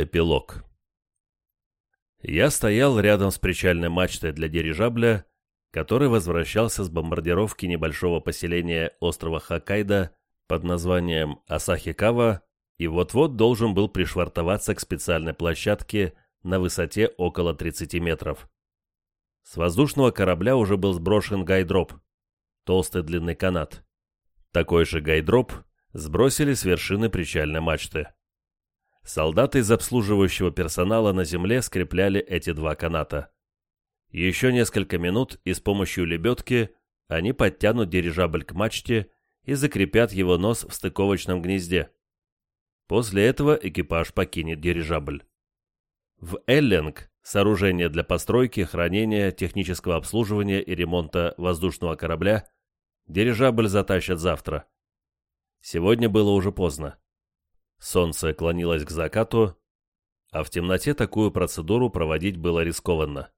Эпилог Я стоял рядом с причальной мачтой для дирижабля, который возвращался с бомбардировки небольшого поселения острова Хоккайдо под названием Асахикава и вот-вот должен был пришвартоваться к специальной площадке на высоте около 30 метров. С воздушного корабля уже был сброшен гайдроп, толстый длинный канат. Такой же гайдроп сбросили с вершины причальной мачты. Солдаты из обслуживающего персонала на земле скрепляли эти два каната. Еще несколько минут и с помощью лебедки они подтянут дирижабль к мачте и закрепят его нос в стыковочном гнезде. После этого экипаж покинет дирижабль. В Эллинг сооружение для постройки, хранения, технического обслуживания и ремонта воздушного корабля дирижабль затащат завтра. Сегодня было уже поздно. Солнце клонилось к закату, а в темноте такую процедуру проводить было рискованно.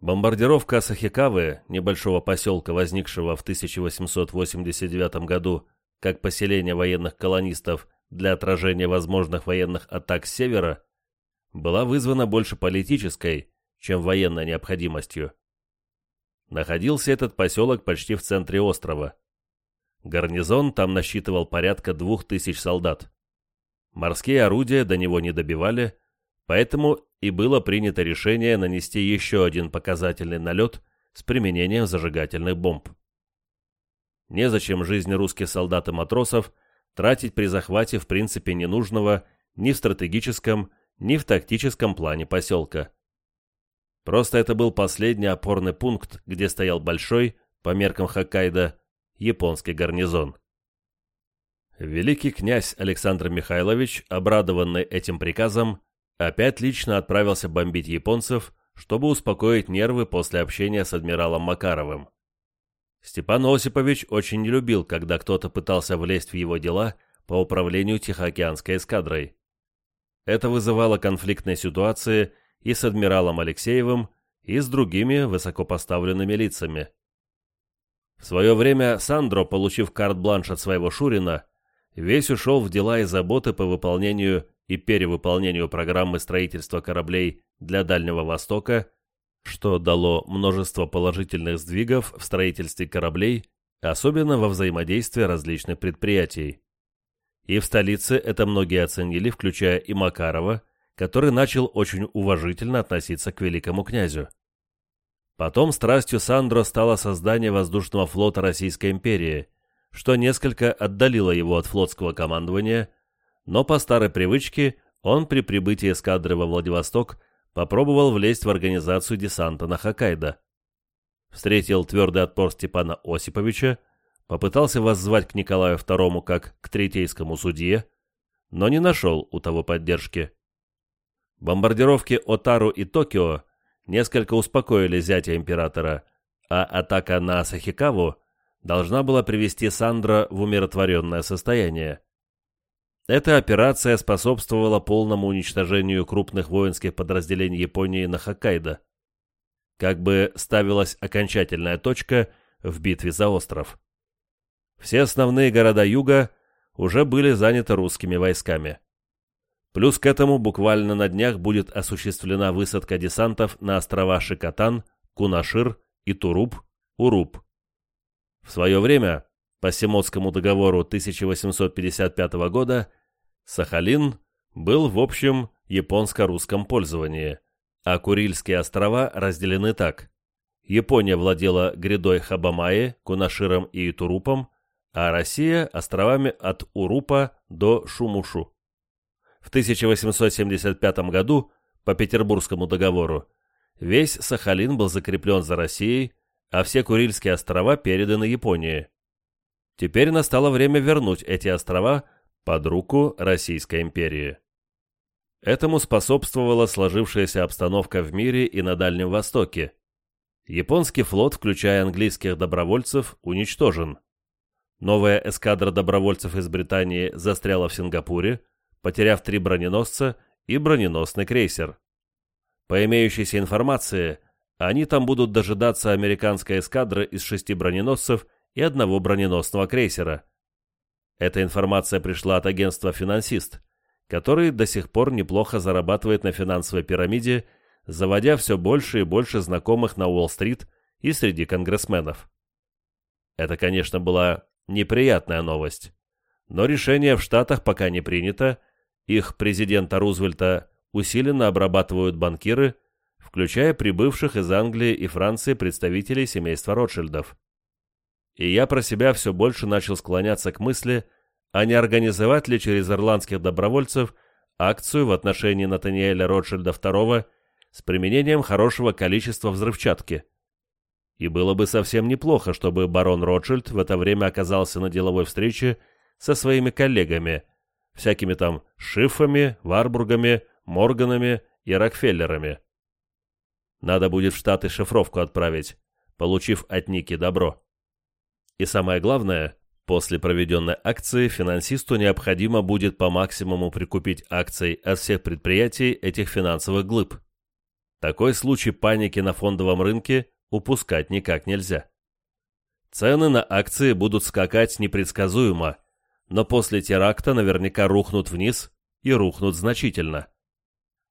Бомбардировка Асахикавы, небольшого поселка, возникшего в 1889 году как поселение военных колонистов для отражения возможных военных атак с севера, была вызвана больше политической, чем военной необходимостью. Находился этот поселок почти в центре острова. Гарнизон там насчитывал порядка двух тысяч солдат. Морские орудия до него не добивали, поэтому и было принято решение нанести еще один показательный налет с применением зажигательных бомб. Незачем жизнь русских солдат и матросов тратить при захвате в принципе ненужного ни в стратегическом, ни в тактическом плане поселка. Просто это был последний опорный пункт, где стоял большой, по меркам Хоккайдо, японский гарнизон. Великий князь Александр Михайлович, обрадованный этим приказом, опять лично отправился бомбить японцев, чтобы успокоить нервы после общения с адмиралом Макаровым. Степан Осипович очень не любил, когда кто-то пытался влезть в его дела по управлению Тихоокеанской эскадрой. Это вызывало конфликтные ситуации и с адмиралом Алексеевым, и с другими высокопоставленными лицами. В свое время Сандро, получив карт-бланш от своего Шурина, весь ушел в дела и заботы по выполнению и перевыполнению программы строительства кораблей для Дальнего Востока, что дало множество положительных сдвигов в строительстве кораблей, особенно во взаимодействии различных предприятий. И в столице это многие оценили, включая и Макарова, который начал очень уважительно относиться к великому князю. Потом страстью Сандро стало создание воздушного флота Российской империи, что несколько отдалило его от флотского командования, но по старой привычке он при прибытии эскадры во Владивосток попробовал влезть в организацию десанта на Хоккайдо. Встретил твердый отпор Степана Осиповича, попытался воззвать к Николаю II как к третейскому судье, но не нашел у того поддержки. Бомбардировки Отару и Токио несколько успокоили зятя императора, а атака на Асахикаву должна была привести Сандра в умиротворенное состояние. Эта операция способствовала полному уничтожению крупных воинских подразделений Японии на Хоккайдо. Как бы ставилась окончательная точка в битве за остров. Все основные города юга уже были заняты русскими войсками. Плюс к этому буквально на днях будет осуществлена высадка десантов на острова Шикотан, Кунашир и Туруп, Уруп. В свое время, по Семотскому договору 1855 года, Сахалин был в общем японско-русском пользовании, а Курильские острова разделены так. Япония владела грядой Хабамаи, Кунаширом и Турупом, а Россия – островами от Урупа до Шумушу. В 1875 году, по Петербургскому договору, весь Сахалин был закреплен за Россией, а все Курильские острова переданы Японии. Теперь настало время вернуть эти острова под руку Российской империи. Этому способствовала сложившаяся обстановка в мире и на Дальнем Востоке. Японский флот, включая английских добровольцев, уничтожен. Новая эскадра добровольцев из Британии застряла в Сингапуре, потеряв три броненосца и броненосный крейсер. По имеющейся информации, они там будут дожидаться американской эскадры из шести броненосцев и одного броненосного крейсера. Эта информация пришла от агентства «Финансист», который до сих пор неплохо зарабатывает на финансовой пирамиде, заводя все больше и больше знакомых на Уолл-стрит и среди конгрессменов. Это, конечно, была неприятная новость, но решение в Штатах пока не принято, их президента Рузвельта усиленно обрабатывают банкиры, включая прибывших из Англии и Франции представителей семейства Ротшильдов. И я про себя все больше начал склоняться к мысли, а не организовать ли через ирландских добровольцев акцию в отношении Натаниэля Ротшильда II с применением хорошего количества взрывчатки. И было бы совсем неплохо, чтобы барон Ротшильд в это время оказался на деловой встрече со своими коллегами, всякими там Шиффами, Варбургами, Морганами и Рокфеллерами. Надо будет в Штаты шифровку отправить, получив от Ники добро. И самое главное, после проведенной акции финансисту необходимо будет по максимуму прикупить акций от всех предприятий этих финансовых глыб. Такой случай паники на фондовом рынке упускать никак нельзя. Цены на акции будут скакать непредсказуемо, но после теракта наверняка рухнут вниз и рухнут значительно.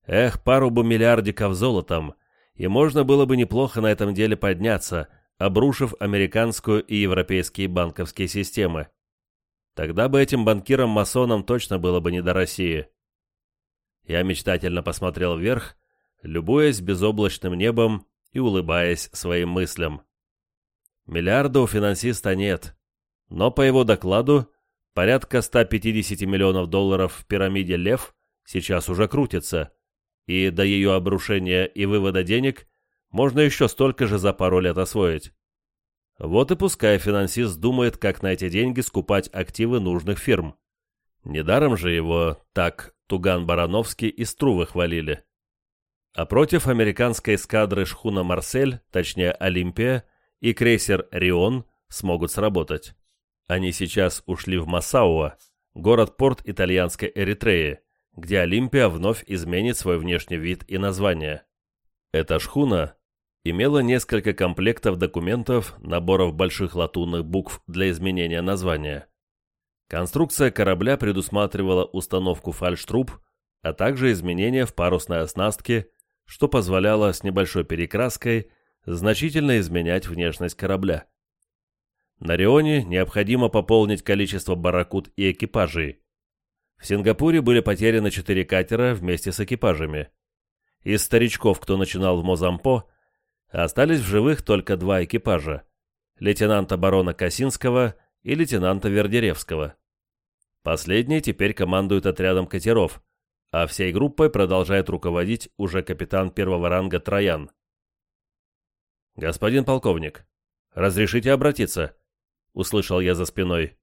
Эх, пару бы миллиардиков золотом, и можно было бы неплохо на этом деле подняться, обрушив американскую и европейские банковские системы. Тогда бы этим банкирам-масонам точно было бы не до России. Я мечтательно посмотрел вверх, любуясь безоблачным небом и улыбаясь своим мыслям. Миллиарда у финансиста нет, но по его докладу порядка 150 миллионов долларов в пирамиде «Лев» сейчас уже крутится, и до ее обрушения и вывода денег можно еще столько же за пару лет освоить. Вот и пускай финансист думает, как на эти деньги скупать активы нужных фирм. Недаром же его так Туган Барановский и Струвы хвалили. А против американской эскадры шхуна «Марсель», точнее «Олимпия», и крейсер «Рион» смогут сработать. Они сейчас ушли в Массауа, город-порт итальянской Эритреи, где Олимпия вновь изменит свой внешний вид и название. Эта шхуна имела несколько комплектов документов, наборов больших латунных букв для изменения названия. Конструкция корабля предусматривала установку фальштруб, а также изменения в парусной оснастке, что позволяло с небольшой перекраской значительно изменять внешность корабля. На Рионе необходимо пополнить количество барракуд и экипажей, в Сингапуре были потеряны четыре катера вместе с экипажами. Из старичков, кто начинал в Мозампо, остались в живых только два экипажа – лейтенанта барона Косинского и лейтенанта Вердеревского. Последний теперь командует отрядом катеров, а всей группой продолжает руководить уже капитан первого ранга Троян. «Господин полковник, разрешите обратиться?» – услышал я за спиной.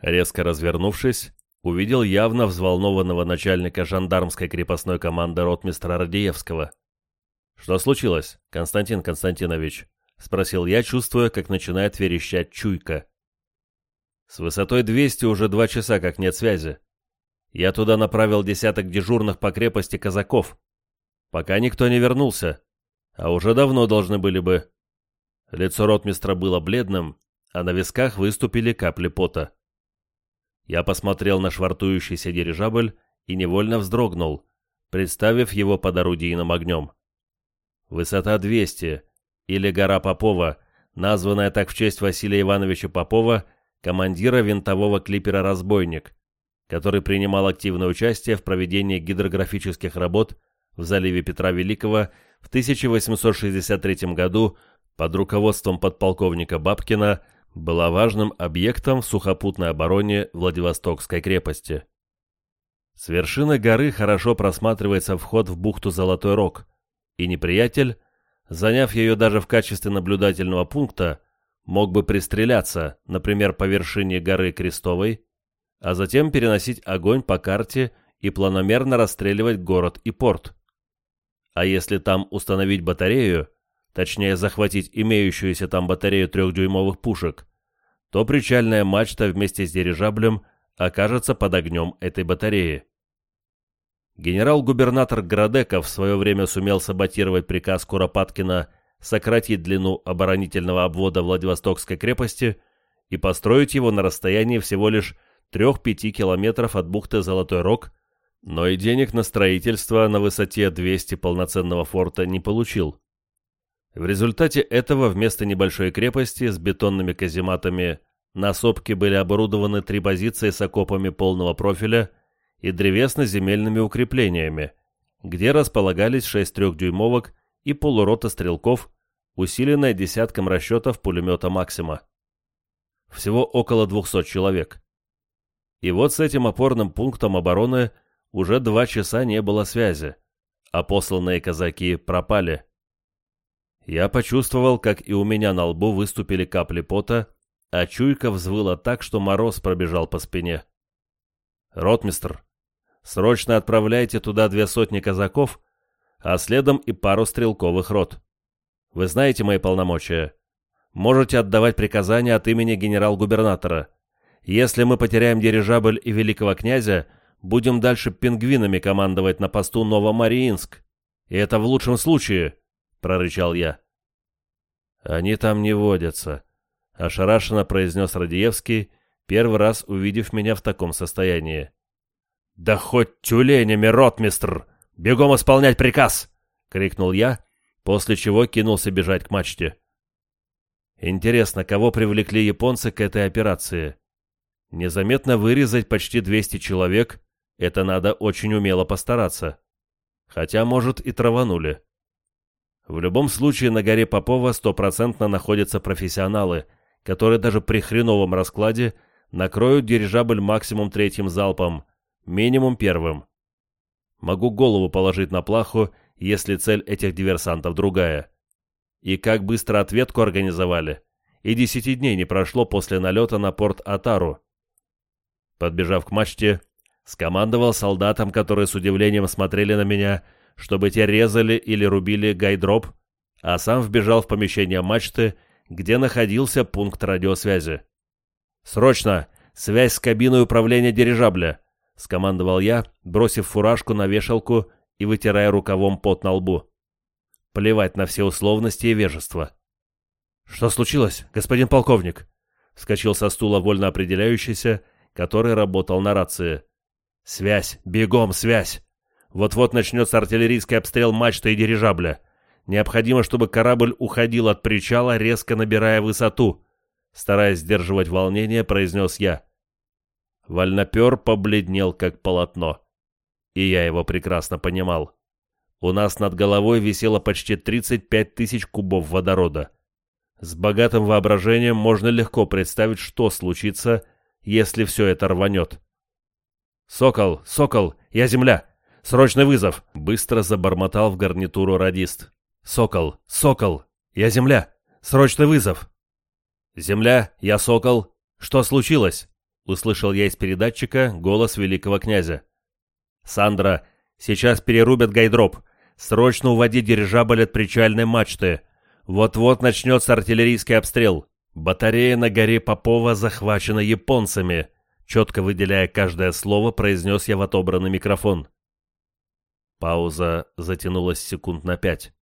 Резко развернувшись, увидел явно взволнованного начальника жандармской крепостной команды ротмистра Радиевского. «Что случилось, Константин Константинович?» — спросил я, чувствуя, как начинает верещать чуйка. «С высотой 200 уже два часа как нет связи. Я туда направил десяток дежурных по крепости казаков. Пока никто не вернулся, а уже давно должны были бы». Лицо ротмистра было бледным, а на висках выступили капли пота. Я посмотрел на швартующийся дирижабль и невольно вздрогнул, представив его под орудийным огнем. Высота 200, или гора Попова, названная так в честь Василия Ивановича Попова, командира винтового клипера «Разбойник», который принимал активное участие в проведении гидрографических работ в заливе Петра Великого в 1863 году под руководством подполковника Бабкина была важным объектом в сухопутной обороне Владивостокской крепости. С вершины горы хорошо просматривается вход в бухту Золотой Рог, и неприятель, заняв ее даже в качестве наблюдательного пункта, мог бы пристреляться, например, по вершине горы Крестовой, а затем переносить огонь по карте и планомерно расстреливать город и порт. А если там установить батарею, точнее захватить имеющуюся там батарею трехдюймовых пушек, то причальная мачта вместе с дирижаблем окажется под огнем этой батареи. Генерал-губернатор Градеков в свое время сумел саботировать приказ Куропаткина сократить длину оборонительного обвода Владивостокской крепости и построить его на расстоянии всего лишь 3-5 километров от бухты Золотой Рог но и денег на строительство на высоте 200 полноценного форта не получил. В результате этого вместо небольшой крепости с бетонными казематами на сопке были оборудованы три позиции с окопами полного профиля и древесно-земельными укреплениями, где располагались шесть трехдюймовок и полурота стрелков, усиленная десятком расчетов пулемета «Максима». Всего около 200 человек. И вот с этим опорным пунктом обороны уже два часа не было связи, а посланные казаки пропали. Я почувствовал, как и у меня на лбу выступили капли пота, а чуйка взвыла так, что мороз пробежал по спине. «Ротмистр, срочно отправляйте туда две сотни казаков, а следом и пару стрелковых рот. Вы знаете мои полномочия. Можете отдавать приказания от имени генерал-губернатора. Если мы потеряем дирижабль и великого князя, будем дальше пингвинами командовать на посту Новомариинск. И это в лучшем случае, — прорычал я. Они там не водятся, — ошарашенно произнес Радиевский, первый раз увидев меня в таком состоянии. «Да хоть тюленями, ротмистр! Бегом исполнять приказ!» — крикнул я, после чего кинулся бежать к мачте. Интересно, кого привлекли японцы к этой операции? Незаметно вырезать почти 200 человек — это надо очень умело постараться. Хотя, может, и траванули. В любом случае, на горе Попова стопроцентно находятся профессионалы, которые даже при хреновом раскладе накроют дирижабль максимум третьим залпом, минимум первым. Могу голову положить на плаху, если цель этих диверсантов другая. И как быстро ответку организовали. И десяти дней не прошло после налета на порт Атару. Подбежав к мачте, скомандовал солдатам, которые с удивлением смотрели на меня, чтобы те резали или рубили гайдроп, а сам вбежал в помещение мачты, где находился пункт радиосвязи. «Срочно! Связь с кабиной управления дирижабля!» — скомандовал я, бросив фуражку на вешалку и вытирая рукавом пот на лбу. Плевать на все условности и вежество. «Что случилось, господин полковник?» Вскочил со стула вольно определяющийся, который работал на рации. «Связь! Бегом, связь! Вот-вот начнется артиллерийский обстрел мачты и дирижабля. Необходимо, чтобы корабль уходил от причала, резко набирая высоту», стараясь сдерживать волнение, произнес я. Вольнопер побледнел, как полотно. И я его прекрасно понимал. У нас над головой висело почти 35 тысяч кубов водорода. С богатым воображением можно легко представить, что случится, если все это рванет. «Сокол! Сокол! Я земля! Срочный вызов!» Быстро забормотал в гарнитуру радист. «Сокол! Сокол! Я земля! Срочный вызов!» «Земля! Я Сокол! Что случилось?» Услышал я из передатчика голос великого князя. «Сандра, сейчас перерубят гайдроп. Срочно уводи дирижабль от причальной мачты. Вот-вот начнется артиллерийский обстрел. Батарея на горе Попова захвачена японцами. Четко выделяя каждое слово, произнес я в отобранный микрофон. Пауза затянулась секунд на пять.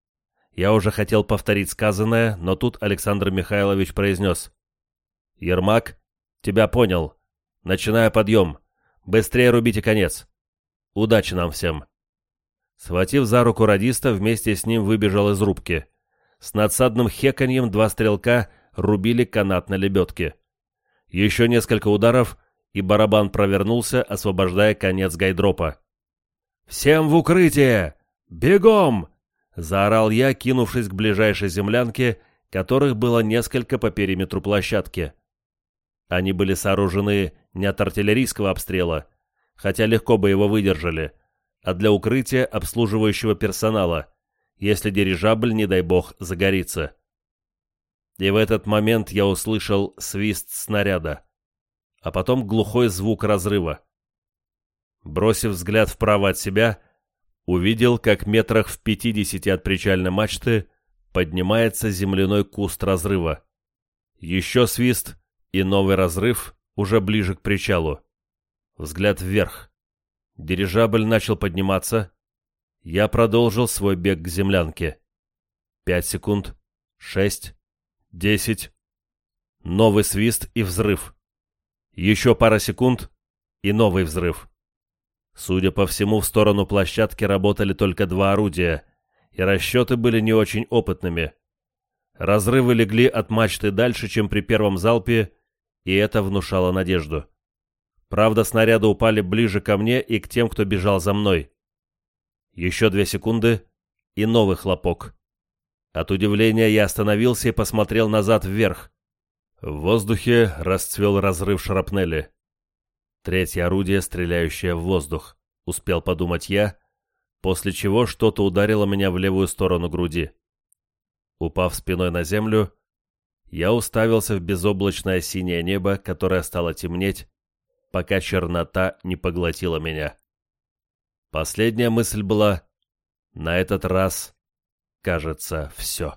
Я уже хотел повторить сказанное, но тут Александр Михайлович произнес. «Ермак, тебя понял. Начинаю подъем. Быстрее рубите конец. Удачи нам всем!» Схватив за руку радиста, вместе с ним выбежал из рубки. С надсадным хеканьем два стрелка рубили канат на лебедке. Еще несколько ударов, и барабан провернулся, освобождая конец гайдропа. «Всем в укрытие! Бегом!» — заорал я, кинувшись к ближайшей землянке, которых было несколько по периметру площадки. Они были сооружены не от артиллерийского обстрела, хотя легко бы его выдержали — а для укрытия обслуживающего персонала, если дирижабль, не дай бог, загорится. И в этот момент я услышал свист снаряда, а потом глухой звук разрыва. Бросив взгляд вправо от себя, увидел, как метрах в пятидесяти от причальной мачты поднимается земляной куст разрыва. Еще свист и новый разрыв уже ближе к причалу. Взгляд вверх. Дирижабль начал подниматься. Я продолжил свой бег к землянке. Пять секунд. Шесть. Десять. Новый свист и взрыв. Еще пара секунд и новый взрыв. Судя по всему, в сторону площадки работали только два орудия, и расчеты были не очень опытными. Разрывы легли от мачты дальше, чем при первом залпе, и это внушало надежду. Правда, снаряды упали ближе ко мне и к тем, кто бежал за мной. Еще две секунды, и новый хлопок. От удивления я остановился и посмотрел назад вверх. В воздухе расцвел разрыв шрапнели. Третье орудие, стреляющее в воздух, успел подумать я, после чего что-то ударило меня в левую сторону груди. Упав спиной на землю, я уставился в безоблачное синее небо, которое стало темнеть, пока чернота не поглотила меня. Последняя мысль была «На этот раз, кажется, все».